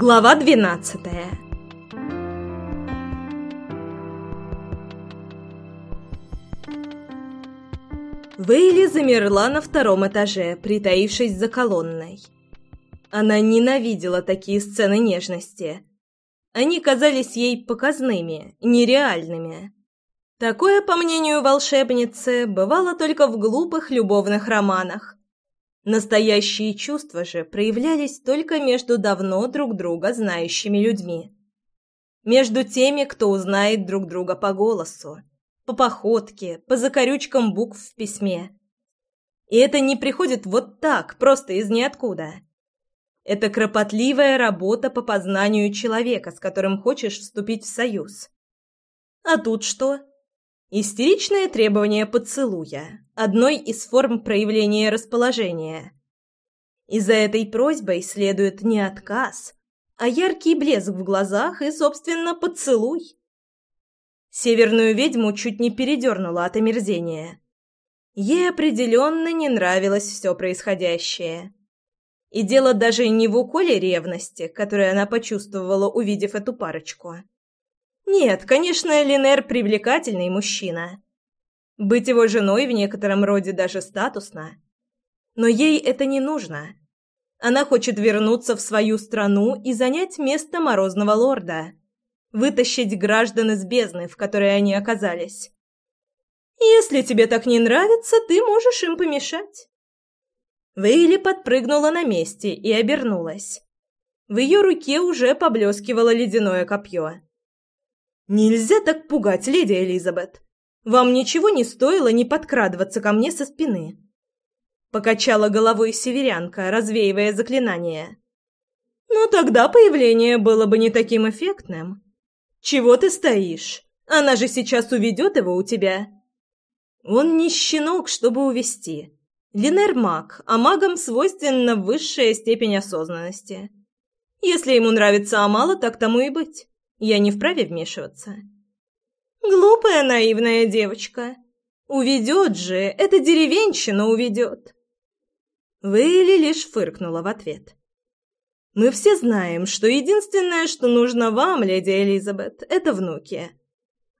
Глава двенадцатая Вейли замерла на втором этаже, притаившись за колонной. Она ненавидела такие сцены нежности. Они казались ей показными, нереальными. Такое, по мнению волшебницы, бывало только в глупых любовных романах. Настоящие чувства же проявлялись только между давно друг друга знающими людьми. Между теми, кто узнает друг друга по голосу, по походке, по закорючкам букв в письме. И это не приходит вот так, просто из ниоткуда. Это кропотливая работа по познанию человека, с которым хочешь вступить в союз. А тут что? Истеричное требование поцелуя – одной из форм проявления расположения. И за этой просьбой следует не отказ, а яркий блеск в глазах и, собственно, поцелуй. Северную ведьму чуть не передернула от омерзения. Ей определенно не нравилось все происходящее. И дело даже не в уколе ревности, которую она почувствовала, увидев эту парочку. Нет, конечно, Линер привлекательный мужчина. Быть его женой в некотором роде даже статусно. Но ей это не нужно. Она хочет вернуться в свою страну и занять место Морозного Лорда. Вытащить граждан из бездны, в которой они оказались. Если тебе так не нравится, ты можешь им помешать. Вейли подпрыгнула на месте и обернулась. В ее руке уже поблескивало ледяное копье. «Нельзя так пугать, леди Элизабет. Вам ничего не стоило не подкрадываться ко мне со спины». Покачала головой северянка, развеивая заклинание. «Ну тогда появление было бы не таким эффектным. Чего ты стоишь? Она же сейчас уведет его у тебя». Он не щенок, чтобы увести. Линер маг, а магам свойственна высшая степень осознанности. Если ему нравится Амала, так тому и быть. Я не вправе вмешиваться. Глупая наивная девочка. Уведет же, эта деревенщина уведет. Вейли лишь фыркнула в ответ. Мы все знаем, что единственное, что нужно вам, леди Элизабет, это внуки.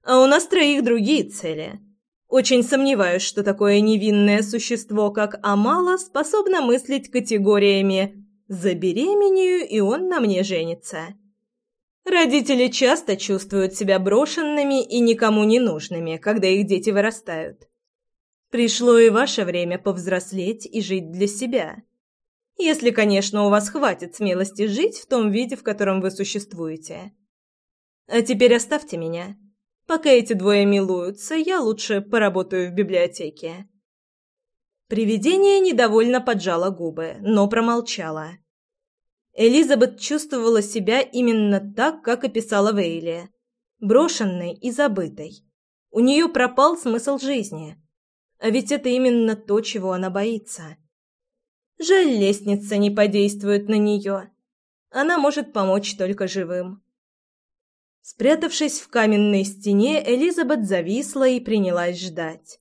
А у нас троих другие цели. Очень сомневаюсь, что такое невинное существо, как Амала, способно мыслить категориями «забеременею, и он на мне женится». Родители часто чувствуют себя брошенными и никому не нужными, когда их дети вырастают. Пришло и ваше время повзрослеть и жить для себя. Если, конечно, у вас хватит смелости жить в том виде, в котором вы существуете. А теперь оставьте меня. Пока эти двое милуются, я лучше поработаю в библиотеке. Привидение недовольно поджало губы, но промолчало. Элизабет чувствовала себя именно так, как описала Вейли. Брошенной и забытой. У нее пропал смысл жизни. А ведь это именно то, чего она боится. Жаль, лестница не подействует на нее. Она может помочь только живым. Спрятавшись в каменной стене, Элизабет зависла и принялась ждать.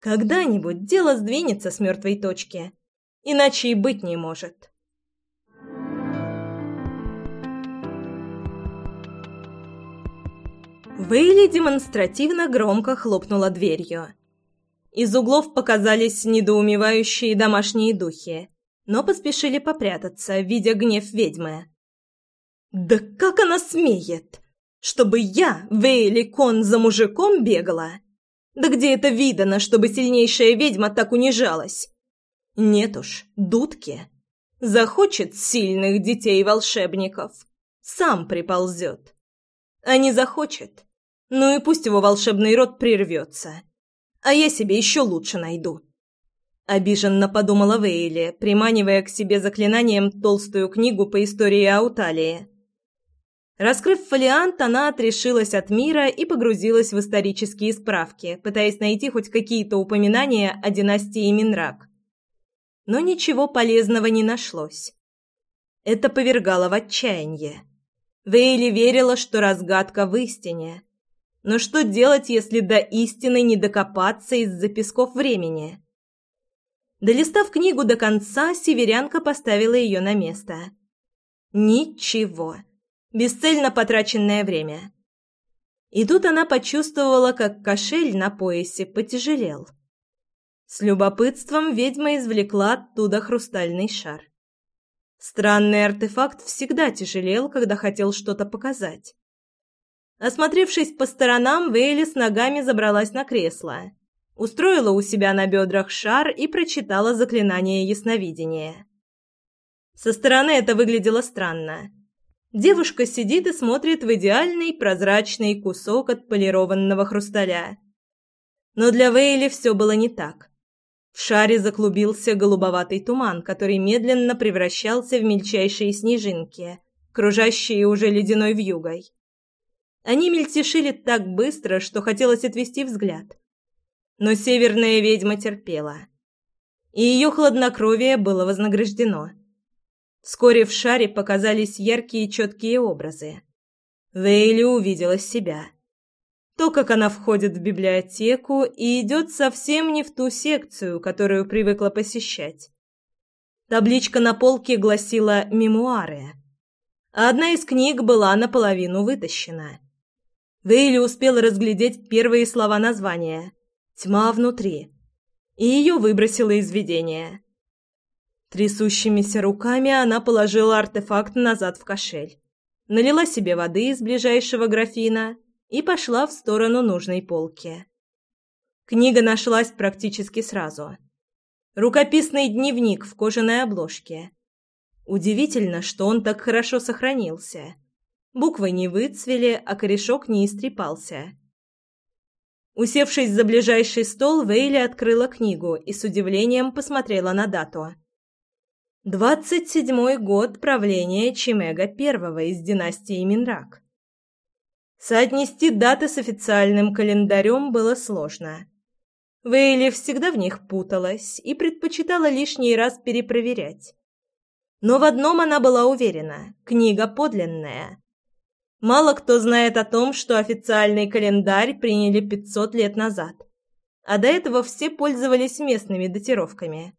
Когда-нибудь дело сдвинется с мертвой точки. Иначе и быть не может. Вейли демонстративно громко хлопнула дверью. Из углов показались недоумевающие домашние духи, но поспешили попрятаться, видя гнев ведьмы. «Да как она смеет! Чтобы я, Вейли Кон, за мужиком бегала? Да где это видано, чтобы сильнейшая ведьма так унижалась? Нет уж, дудки. Захочет сильных детей-волшебников, сам приползет. А не захочет, ну и пусть его волшебный рот прервется. А я себе еще лучше найду. Обиженно подумала Вейли, приманивая к себе заклинанием толстую книгу по истории Ауталии. Раскрыв фолиант, она отрешилась от мира и погрузилась в исторические справки, пытаясь найти хоть какие-то упоминания о династии Минрак. Но ничего полезного не нашлось. Это повергало в отчаяние. Вейли верила, что разгадка в истине – но что делать, если до истины не докопаться из-за песков времени? Долистав книгу до конца, северянка поставила ее на место. Ничего. Бесцельно потраченное время. И тут она почувствовала, как кошель на поясе потяжелел. С любопытством ведьма извлекла оттуда хрустальный шар. Странный артефакт всегда тяжелел, когда хотел что-то показать. Осмотревшись по сторонам, Вейли с ногами забралась на кресло, устроила у себя на бедрах шар и прочитала заклинание ясновидения. Со стороны это выглядело странно. Девушка сидит и смотрит в идеальный прозрачный кусок отполированного хрусталя. Но для Вейли все было не так. В шаре заклубился голубоватый туман, который медленно превращался в мельчайшие снежинки, кружащие уже ледяной вьюгой. Они мельтешили так быстро, что хотелось отвести взгляд. Но северная ведьма терпела. И ее хладнокровие было вознаграждено. Вскоре в шаре показались яркие четкие образы. Вейли увидела себя — то, как она входит в библиотеку и идет совсем не в ту секцию, которую привыкла посещать. Табличка на полке гласила «Мемуары», а одна из книг была наполовину вытащена. Вейли успела разглядеть первые слова названия «Тьма внутри», и ее выбросило из видения. Трясущимися руками она положила артефакт назад в кошель, налила себе воды из ближайшего графина – и пошла в сторону нужной полки. Книга нашлась практически сразу. Рукописный дневник в кожаной обложке. Удивительно, что он так хорошо сохранился. Буквы не выцвели, а корешок не истрепался. Усевшись за ближайший стол, Вейли открыла книгу и с удивлением посмотрела на дату. Двадцать седьмой год правления Чимега I из династии Минрак. Соотнести даты с официальным календарем было сложно. Вейли всегда в них путалась и предпочитала лишний раз перепроверять. Но в одном она была уверена – книга подлинная. Мало кто знает о том, что официальный календарь приняли 500 лет назад, а до этого все пользовались местными датировками.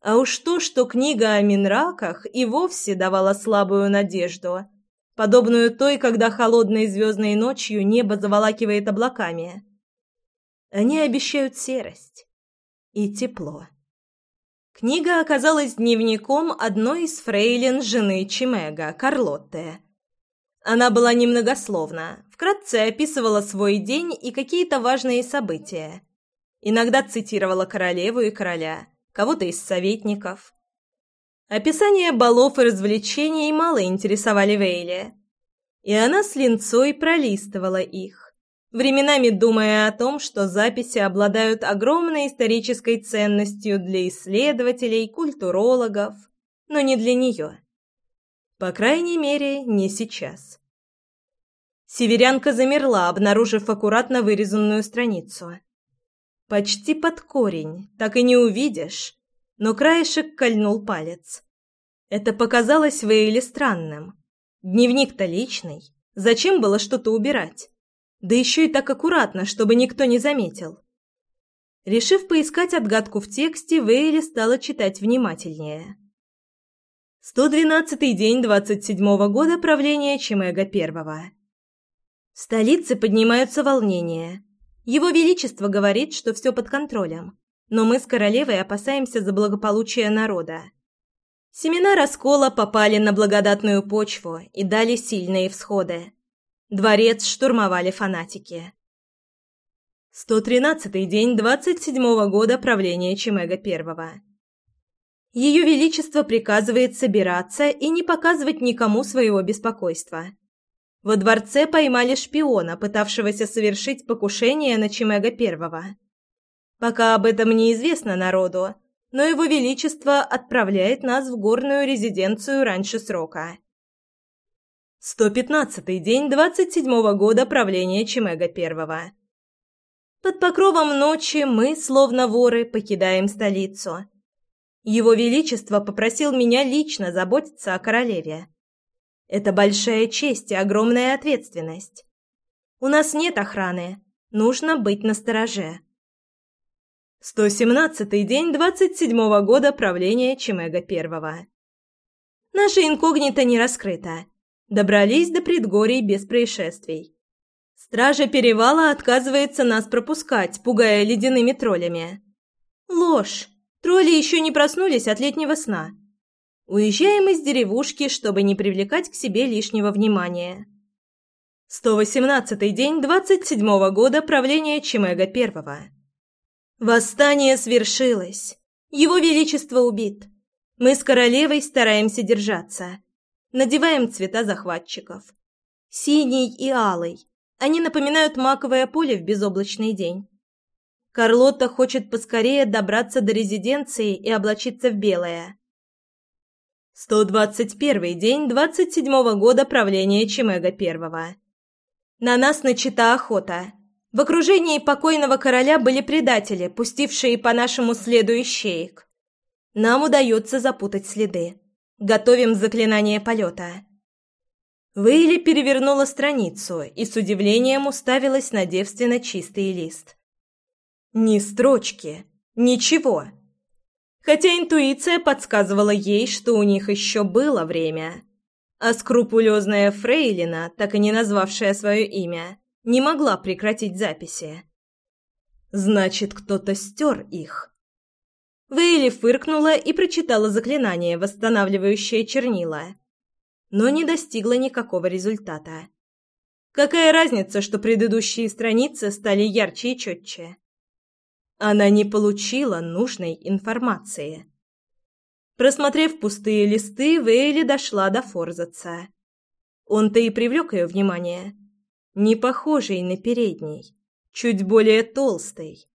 А уж то, что книга о Минраках и вовсе давала слабую надежду – подобную той, когда холодной звездной ночью небо заволакивает облаками. Они обещают серость и тепло. Книга оказалась дневником одной из фрейлин жены Чимега, Карлотты. Она была немногословна, вкратце описывала свой день и какие-то важные события. Иногда цитировала королеву и короля, кого-то из советников – Описания балов и развлечений мало интересовали Вейли, и она с линцой пролистывала их, временами думая о том, что записи обладают огромной исторической ценностью для исследователей, культурологов, но не для нее. По крайней мере, не сейчас. Северянка замерла, обнаружив аккуратно вырезанную страницу. Почти под корень, так и не увидишь, но краешек кольнул палец. Это показалось Вейле странным. Дневник-то личный. Зачем было что-то убирать? Да еще и так аккуратно, чтобы никто не заметил. Решив поискать отгадку в тексте, Вейли стала читать внимательнее. 112-й день 27-го года правления Чемега Первого. В столице поднимаются волнения. Его Величество говорит, что все под контролем но мы с королевой опасаемся за благополучие народа. Семена раскола попали на благодатную почву и дали сильные всходы. Дворец штурмовали фанатики. 113-й день 27-го года правления Чемега I. Ее Величество приказывает собираться и не показывать никому своего беспокойства. Во дворце поймали шпиона, пытавшегося совершить покушение на Чемега I. Пока об этом неизвестно народу, но его величество отправляет нас в горную резиденцию раньше срока. 115-й день 27-го года правления Чемега I. Под покровом ночи мы, словно воры, покидаем столицу. Его величество попросил меня лично заботиться о королеве. Это большая честь и огромная ответственность. У нас нет охраны, нужно быть настороже. 117-й день 27-го года правления Чемега I. Наша инкогнито не раскрыта. Добрались до предгорий без происшествий. Стража перевала отказывается нас пропускать, пугая ледяными троллями. Ложь. Тролли еще не проснулись от летнего сна. Уезжаем из деревушки, чтобы не привлекать к себе лишнего внимания. 118-й день 27-го года правления Чимега Первого. Восстание свершилось. Его Величество убит. Мы с королевой стараемся держаться. Надеваем цвета захватчиков. Синий и алый. Они напоминают маковое поле в безоблачный день. Карлотта хочет поскорее добраться до резиденции и облачиться в белое. 121 день 27-го года правления Чимега Первого. На нас начата охота. В окружении покойного короля были предатели, пустившие по нашему следу ищеек. Нам удается запутать следы. Готовим заклинание полета. Вейли перевернула страницу и с удивлением уставилась на девственно чистый лист. Ни строчки, ничего хотя интуиция подсказывала ей, что у них еще было время. А скрупулезная фрейлина, так и не назвавшая свое имя, не могла прекратить записи. Значит, кто-то стер их. Вейли фыркнула и прочитала заклинание, восстанавливающее чернила, но не достигла никакого результата. Какая разница, что предыдущие страницы стали ярче и четче? Она не получила нужной информации. Просмотрев пустые листы, Вейли дошла до Форзаца. Он-то и привлек ее внимание. Не похожий на передний, чуть более толстый.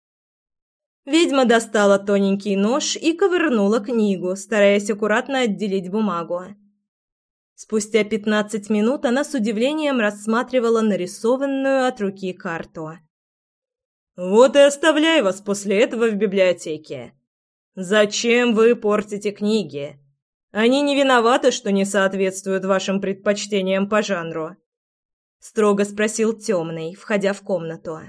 Ведьма достала тоненький нож и ковырнула книгу, стараясь аккуратно отделить бумагу. Спустя пятнадцать минут она с удивлением рассматривала нарисованную от руки карту. Вот и оставляй вас после этого в библиотеке. Зачем вы портите книги? Они не виноваты, что не соответствуют вашим предпочтениям по жанру. Строго спросил темный, входя в комнату.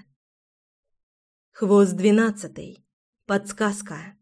Хвост двенадцатый. Подсказка.